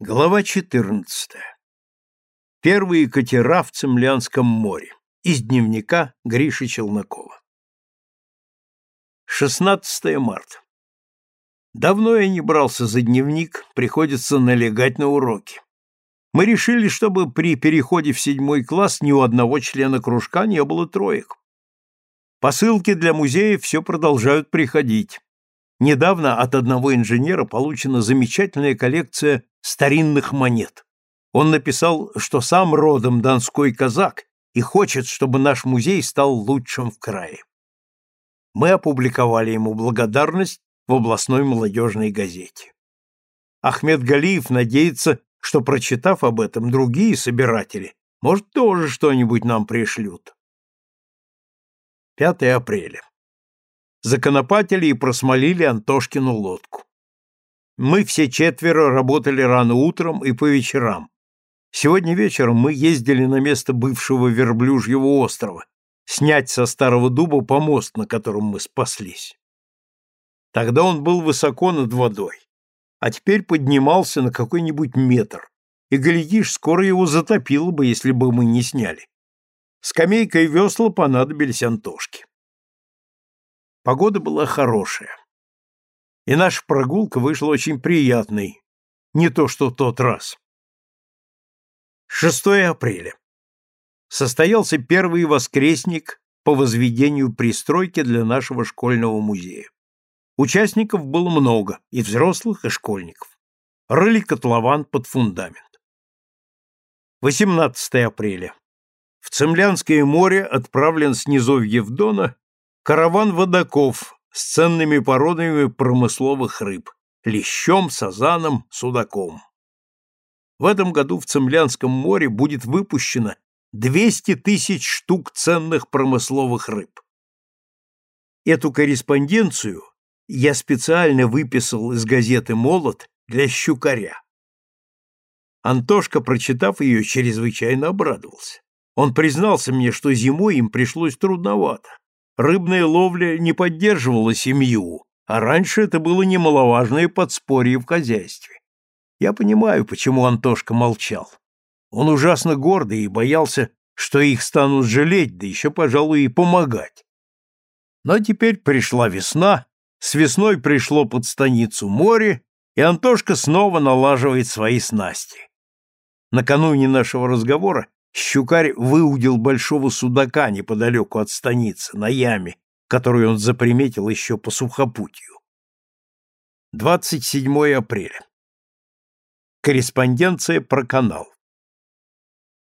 Глава 14. Первые катера в Цемлянском море. Из дневника Гриши Челнокова. 16 марта. Давно я не брался за дневник, приходится налегать на уроки. Мы решили, чтобы при переходе в седьмой класс ни у одного члена кружка не было троек. Посылки для музея все продолжают приходить. Недавно от одного инженера получена замечательная коллекция старинных монет. Он написал, что сам родом донской казак и хочет, чтобы наш музей стал лучшим в крае. Мы опубликовали ему благодарность в областной молодежной газете. Ахмед Галиев надеется, что, прочитав об этом, другие собиратели, может, тоже что-нибудь нам пришлют. 5 апреля законопатили и просмолили Антошкину лодку. Мы все четверо работали рано утром и по вечерам. Сегодня вечером мы ездили на место бывшего верблюжьего острова, снять со старого дуба помост, на котором мы спаслись. Тогда он был высоко над водой, а теперь поднимался на какой-нибудь метр, и, глядишь, скоро его затопило бы, если бы мы не сняли. Скамейка и весла понадобились Антошке. Погода была хорошая. И наша прогулка вышла очень приятной, не то что тот раз. 6 апреля. Состоялся первый воскресник по возведению пристройки для нашего школьного музея. Участников было много, и взрослых, и школьников. Рыли котлован под фундамент. 18 апреля. В Цемлянское море отправлен с низовьев Дона Караван водоков с ценными породами промысловых рыб – лещом, сазаном, судаком. В этом году в Цемлянском море будет выпущено 200 тысяч штук ценных промысловых рыб. Эту корреспонденцию я специально выписал из газеты «Молот» для щукаря. Антошка, прочитав ее, чрезвычайно обрадовался. Он признался мне, что зимой им пришлось трудновато рыбная ловля не поддерживала семью, а раньше это было немаловажное подспорье в хозяйстве. Я понимаю, почему Антошка молчал. Он ужасно гордый и боялся, что их станут жалеть, да еще, пожалуй, и помогать. Но теперь пришла весна, с весной пришло под станицу море, и Антошка снова налаживает свои снасти. Накануне нашего разговора Щукарь выудил большого судака неподалеку от станицы, на яме, которую он заприметил еще по сухопутью. 27 апреля. Корреспонденция про канал.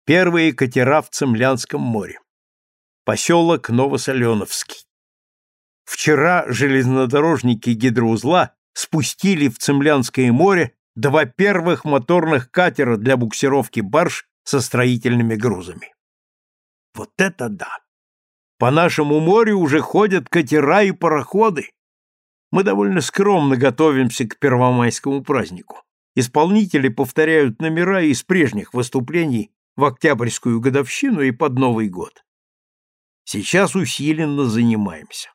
Первые катера в Цемлянском море. Поселок Новосоленовский. Вчера железнодорожники гидроузла спустили в Цемлянское море два первых моторных катера для буксировки барж со строительными грузами. Вот это да! По нашему морю уже ходят катера и пароходы. Мы довольно скромно готовимся к первомайскому празднику. Исполнители повторяют номера из прежних выступлений в Октябрьскую годовщину и под Новый год. Сейчас усиленно занимаемся.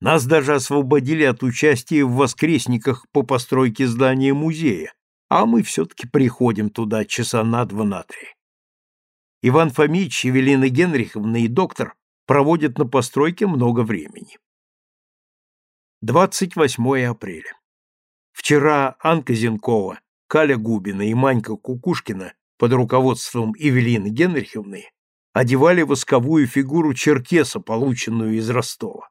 Нас даже освободили от участия в воскресниках по постройке здания музея, а мы все-таки приходим туда часа на два на три. Иван Фомич, Евелина Генриховна и доктор проводят на постройке много времени. 28 апреля. Вчера Анка Зенкова, Каля Губина и Манька Кукушкина под руководством Евелины Генриховны одевали восковую фигуру черкеса, полученную из Ростова.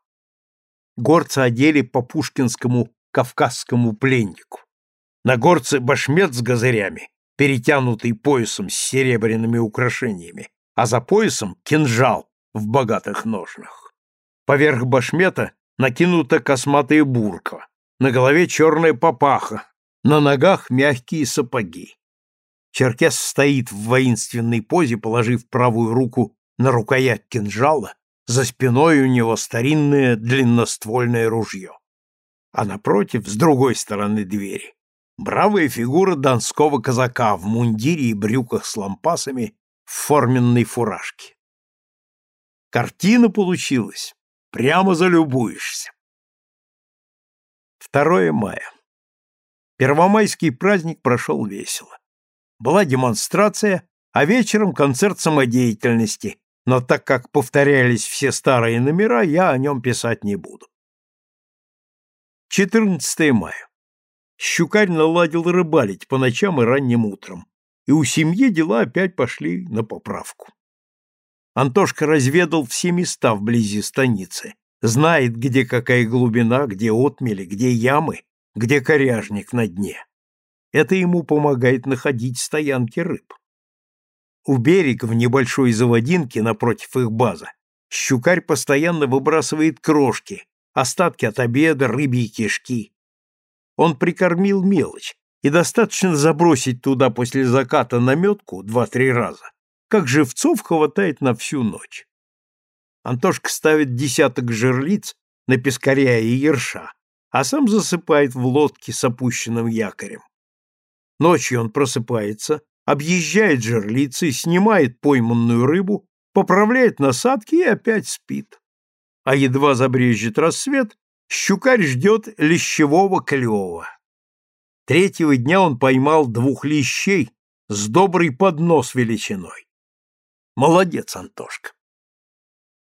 Горцы одели по пушкинскому кавказскому пленнику. На горце башмет с газырями, перетянутый поясом с серебряными украшениями, а за поясом кинжал в богатых ножнах. Поверх башмета накинута косматая бурка, на голове черная папаха, на ногах мягкие сапоги. Черкес стоит в воинственной позе, положив правую руку на рукоять кинжала, за спиной у него старинное длинноствольное ружье. А напротив, с другой стороны двери, Бравая фигура донского казака в мундире и брюках с лампасами в форменной фуражке. Картина получилась. Прямо залюбуешься. 2 мая. Первомайский праздник прошел весело. Была демонстрация, а вечером концерт самодеятельности, но так как повторялись все старые номера, я о нем писать не буду. 14 мая. Щукарь наладил рыбалить по ночам и ранним утром, и у семьи дела опять пошли на поправку. Антошка разведал все места вблизи станицы, знает, где какая глубина, где отмели, где ямы, где коряжник на дне. Это ему помогает находить стоянки рыб. У берега в небольшой заводинке напротив их базы щукарь постоянно выбрасывает крошки, остатки от обеда, рыбьи кишки. Он прикормил мелочь, и достаточно забросить туда после заката наметку два-три раза, как живцов хватает на всю ночь. Антошка ставит десяток жерлиц на пескаря и ерша, а сам засыпает в лодке с опущенным якорем. Ночью он просыпается, объезжает жерлицы, снимает пойманную рыбу, поправляет насадки и опять спит. А едва забрежет рассвет, щукарь ждет лещевого клёва. Третьего дня он поймал двух лещей с добрый поднос величиной. Молодец, Антошка.